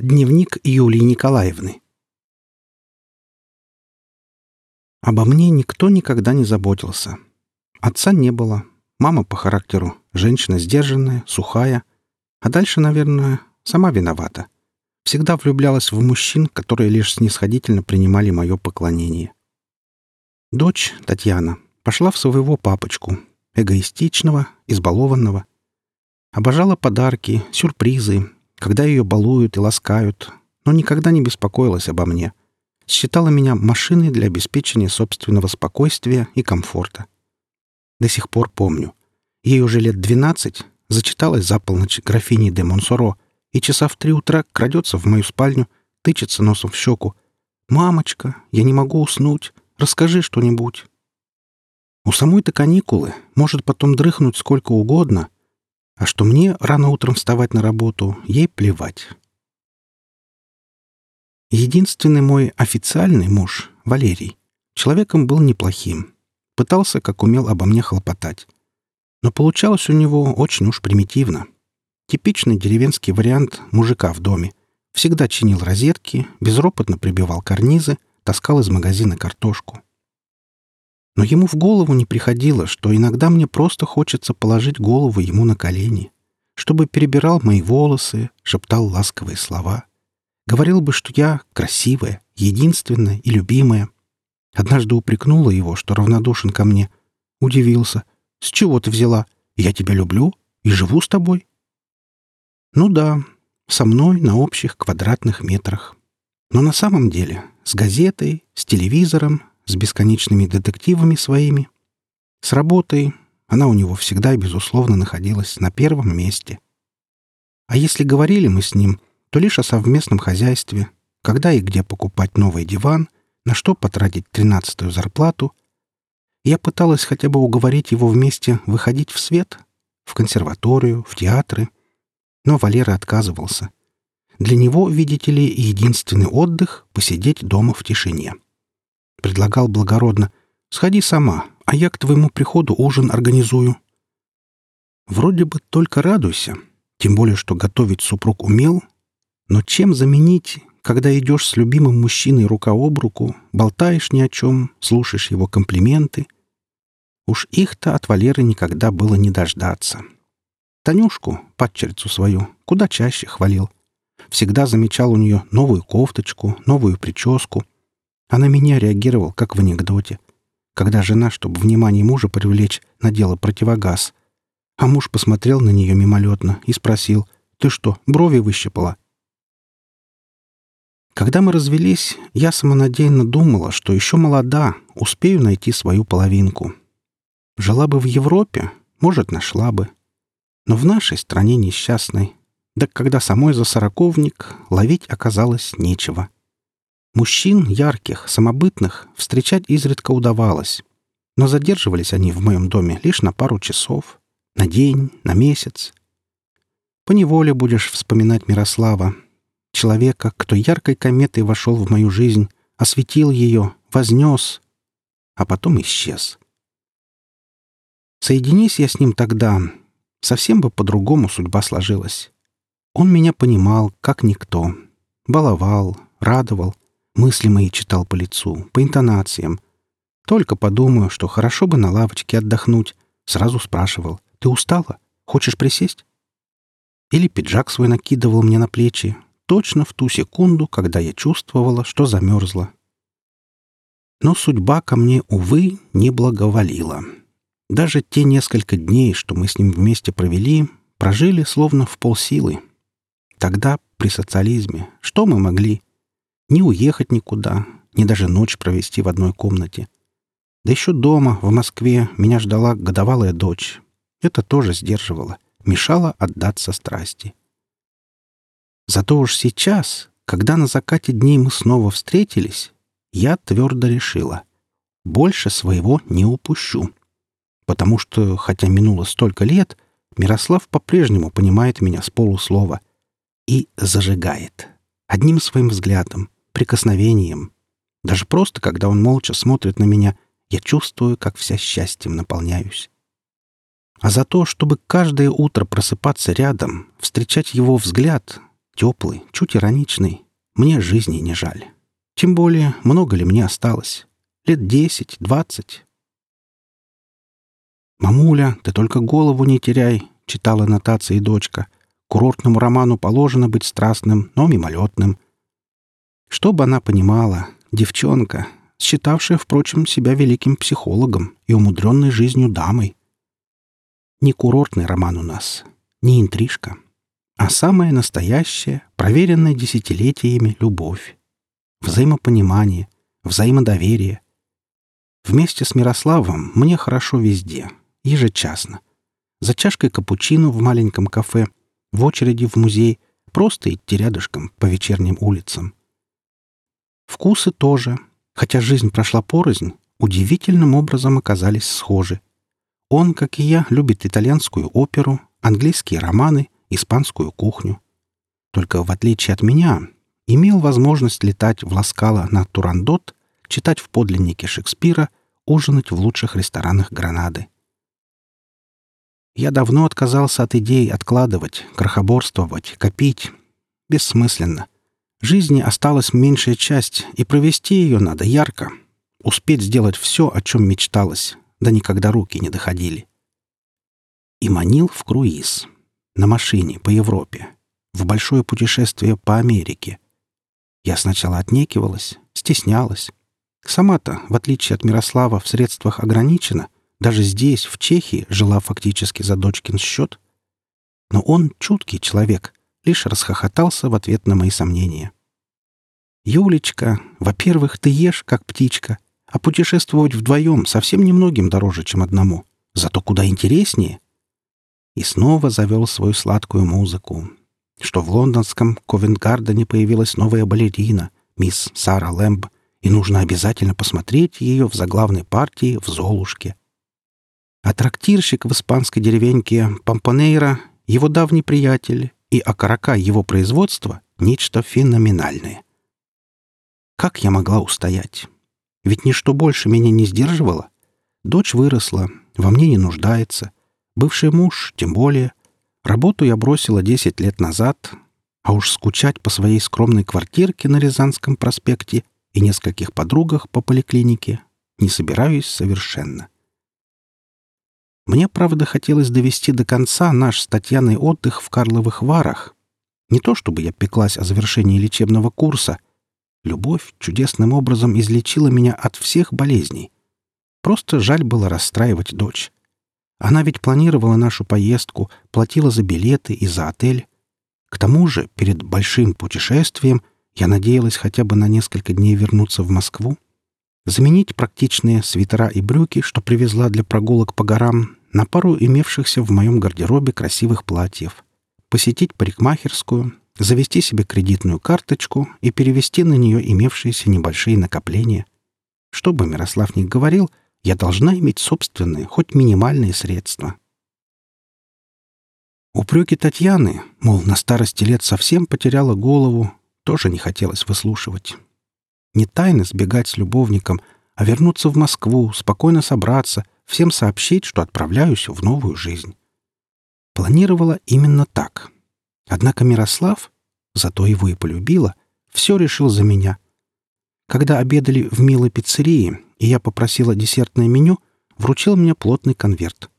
Дневник Юлии Николаевны. Обо мне никто никогда не заботился. Отца не было. Мама по характеру женщина сдержанная, сухая. А дальше, наверное, сама виновата. Всегда влюблялась в мужчин, которые лишь снисходительно принимали мое поклонение. Дочь, Татьяна, пошла в своего папочку, эгоистичного, избалованного. Обожала подарки, сюрпризы, когда ее балуют и ласкают, но никогда не беспокоилась обо мне. Считала меня машиной для обеспечения собственного спокойствия и комфорта. До сих пор помню. Ей уже лет двенадцать, зачиталась за полночь графини де Монсоро и часа в три утра крадется в мою спальню, тычется носом в щеку. «Мамочка, я не могу уснуть. Расскажи что-нибудь». У самой-то каникулы, может потом дрыхнуть сколько угодно — а что мне рано утром вставать на работу, ей плевать. Единственный мой официальный муж, Валерий, человеком был неплохим. Пытался, как умел, обо мне хлопотать. Но получалось у него очень уж примитивно. Типичный деревенский вариант мужика в доме. Всегда чинил розетки, безропотно прибивал карнизы, таскал из магазина картошку. Но ему в голову не приходило, что иногда мне просто хочется положить голову ему на колени, чтобы перебирал мои волосы, шептал ласковые слова. Говорил бы, что я красивая, единственная и любимая. Однажды упрекнула его, что равнодушен ко мне. Удивился. «С чего ты взяла? Я тебя люблю и живу с тобой». Ну да, со мной на общих квадратных метрах. Но на самом деле с газетой, с телевизором, с бесконечными детективами своими. С работой она у него всегда и, безусловно, находилась на первом месте. А если говорили мы с ним, то лишь о совместном хозяйстве, когда и где покупать новый диван, на что потратить тринадцатую зарплату. Я пыталась хотя бы уговорить его вместе выходить в свет, в консерваторию, в театры. Но Валера отказывался. Для него, видите ли, единственный отдых — посидеть дома в тишине. — Предлагал благородно. «Сходи сама, а я к твоему приходу ужин организую». Вроде бы только радуйся, тем более, что готовить супруг умел. Но чем заменить, когда идешь с любимым мужчиной рука об руку, болтаешь ни о чем, слушаешь его комплименты? Уж их-то от Валеры никогда было не дождаться. Танюшку, падчерицу свою, куда чаще хвалил. Всегда замечал у нее новую кофточку, новую прическу — а на меня реагировал, как в анекдоте. Когда жена, чтобы внимание мужа привлечь, надела противогаз. А муж посмотрел на нее мимолетно и спросил, «Ты что, брови выщипала?» Когда мы развелись, я самонадеянно думала, что еще молода, успею найти свою половинку. Жила бы в Европе, может, нашла бы. Но в нашей стране несчастной, да когда самой за сороковник, ловить оказалось нечего. Мужчин ярких, самобытных встречать изредка удавалось. Но задерживались они в моем доме лишь на пару часов, на день, на месяц. Поневоле будешь вспоминать Мирослава, человека, кто яркой кометой вошел в мою жизнь, осветил ее, вознес, а потом исчез. Соединись я с ним тогда, совсем бы по-другому судьба сложилась. Он меня понимал, как никто. Баловал, радовал — Мысли мои читал по лицу, по интонациям. Только подумаю, что хорошо бы на лавочке отдохнуть. Сразу спрашивал. «Ты устала? Хочешь присесть?» Или пиджак свой накидывал мне на плечи, точно в ту секунду, когда я чувствовала, что замерзла. Но судьба ко мне, увы, не благоволила. Даже те несколько дней, что мы с ним вместе провели, прожили словно в полсилы. Тогда, при социализме, что мы могли? Не уехать никуда, ни даже ночь провести в одной комнате. Да еще дома, в Москве, меня ждала годовалая дочь. Это тоже сдерживало, мешало отдаться страсти. Зато уж сейчас, когда на закате дней мы снова встретились, я твердо решила — больше своего не упущу. Потому что, хотя минуло столько лет, Мирослав по-прежнему понимает меня с полуслова и зажигает. Одним своим взглядом — прикосновением. Даже просто, когда он молча смотрит на меня, я чувствую, как вся счастьем наполняюсь. А за то, чтобы каждое утро просыпаться рядом, встречать его взгляд, теплый, чуть ироничный. Мне жизни не жаль. Тем более, много ли мне осталось? Лет десять, двадцать. «Мамуля, ты только голову не теряй», — читала нотации дочка. «Курортному роману положено быть страстным, но мимолетным». Чтобы она понимала, девчонка, считавшая, впрочем, себя великим психологом и умудренной жизнью дамой. Не курортный роман у нас, не интрижка, а самая настоящая, проверенная десятилетиями любовь. Взаимопонимание, взаимодоверие. Вместе с Мирославом мне хорошо везде, ежечасно. За чашкой капучино в маленьком кафе, в очереди в музей, просто идти рядышком по вечерним улицам. Вкусы тоже, хотя жизнь прошла порознь, удивительным образом оказались схожи. Он, как и я, любит итальянскую оперу, английские романы, испанскую кухню. Только в отличие от меня, имел возможность летать в Ласкало на Турандот, читать в подлиннике Шекспира, ужинать в лучших ресторанах Гранады. Я давно отказался от идей откладывать, крохоборствовать, копить. Бессмысленно. Жизни осталась меньшая часть, и провести ее надо ярко. Успеть сделать все, о чем мечталось, да никогда руки не доходили. И манил в круиз. На машине по Европе. В большое путешествие по Америке. Я сначала отнекивалась, стеснялась. Сама-то, в отличие от Мирослава, в средствах ограничена — даже здесь, в Чехии, жила фактически за дочкин счет. Но он чуткий человек, лишь расхохотался в ответ на мои сомнения. «Юлечка, во-первых, ты ешь, как птичка, а путешествовать вдвоем совсем немногим дороже, чем одному. Зато куда интереснее». И снова завел свою сладкую музыку. Что в лондонском Ковент-Гардене появилась новая балерина, мисс Сара Лэмб, и нужно обязательно посмотреть ее в заглавной партии в «Золушке». А трактирщик в испанской деревеньке Пампонейра — его давний приятель, и окорока его производства — нечто феноменальное. Как я могла устоять? Ведь ничто больше меня не сдерживало. Дочь выросла, во мне не нуждается. Бывший муж, тем более. Работу я бросила десять лет назад, а уж скучать по своей скромной квартирке на Рязанском проспекте и нескольких подругах по поликлинике не собираюсь совершенно. Мне, правда, хотелось довести до конца наш с Татьяной отдых в Карловых Варах. Не то чтобы я пеклась о завершении лечебного курса. Любовь чудесным образом излечила меня от всех болезней. Просто жаль было расстраивать дочь. Она ведь планировала нашу поездку, платила за билеты и за отель. К тому же, перед большим путешествием я надеялась хотя бы на несколько дней вернуться в Москву, заменить практичные свитера и брюки, что привезла для прогулок по горам, на пару имевшихся в моем гардеробе красивых платьев, посетить парикмахерскую, завести себе кредитную карточку и перевести на нее имевшиеся небольшие накопления. Что бы Мирослав ни говорил, я должна иметь собственные, хоть минимальные средства. Упреки Татьяны, мол, на старости лет совсем потеряла голову, тоже не хотелось выслушивать. Не тайно сбегать с любовником, а вернуться в Москву, спокойно собраться — всем сообщить, что отправляюсь в новую жизнь. Планировала именно так. Однако Мирослав, зато его и полюбила, все решил за меня. Когда обедали в милой пиццерии, и я попросила десертное меню, вручил мне плотный конверт.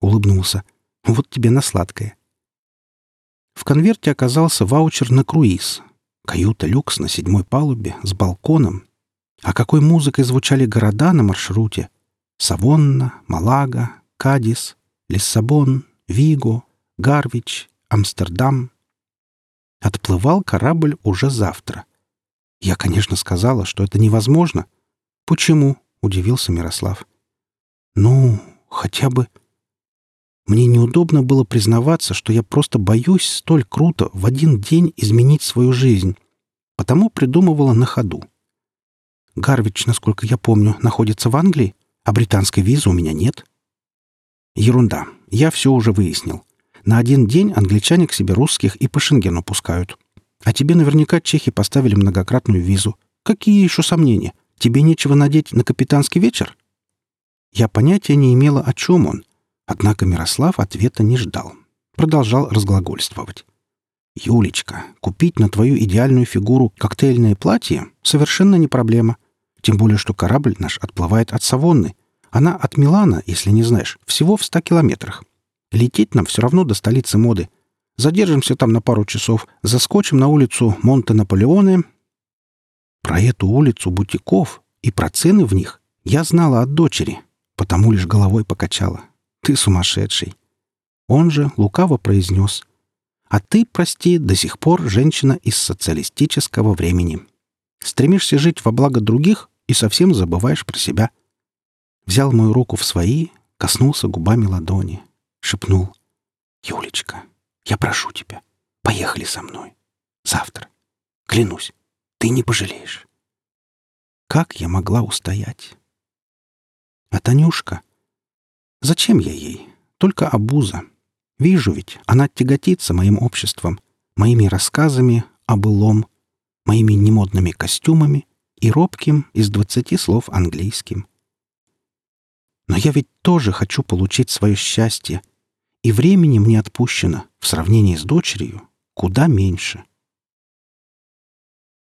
Улыбнулся. «Вот тебе на сладкое». В конверте оказался ваучер на круиз. Каюта люкс на седьмой палубе с балконом. А какой музыкой звучали города на маршруте — Савонна, Малага, Кадис, Лиссабон, Виго, Гарвич, Амстердам. Отплывал корабль уже завтра. Я, конечно, сказала, что это невозможно. Почему? — удивился Мирослав. Ну, хотя бы... Мне неудобно было признаваться, что я просто боюсь столь круто в один день изменить свою жизнь. Потому придумывала на ходу. Гарвич, насколько я помню, находится в Англии. А британской визы у меня нет. Ерунда. Я все уже выяснил. На один день англичане к себе русских и по Шенгену пускают. А тебе наверняка чехи поставили многократную визу. Какие еще сомнения? Тебе нечего надеть на капитанский вечер? Я понятия не имела, о чем он. Однако Мирослав ответа не ждал. Продолжал разглагольствовать. Юлечка, купить на твою идеальную фигуру коктейльное платье совершенно не проблема. Тем более, что корабль наш отплывает от Савонны. Она от Милана, если не знаешь, всего в ста километрах. Лететь нам все равно до столицы моды. Задержимся там на пару часов, заскочим на улицу Монте-Наполеоне. Про эту улицу бутиков и про цены в них я знала от дочери, потому лишь головой покачала. Ты сумасшедший. Он же лукаво произнес. А ты, прости, до сих пор женщина из социалистического времени. Стремишься жить во благо других и совсем забываешь про себя. Взял мою руку в свои, коснулся губами ладони, шепнул. «Юлечка, я прошу тебя, поехали со мной. Завтра. Клянусь, ты не пожалеешь». Как я могла устоять? А Танюшка? Зачем я ей? Только обуза. Вижу ведь, она тяготится моим обществом, моими рассказами о былом, моими немодными костюмами и робким из двадцати слов английским. Но я ведь тоже хочу получить свое счастье, и времени мне отпущено, в сравнении с дочерью, куда меньше.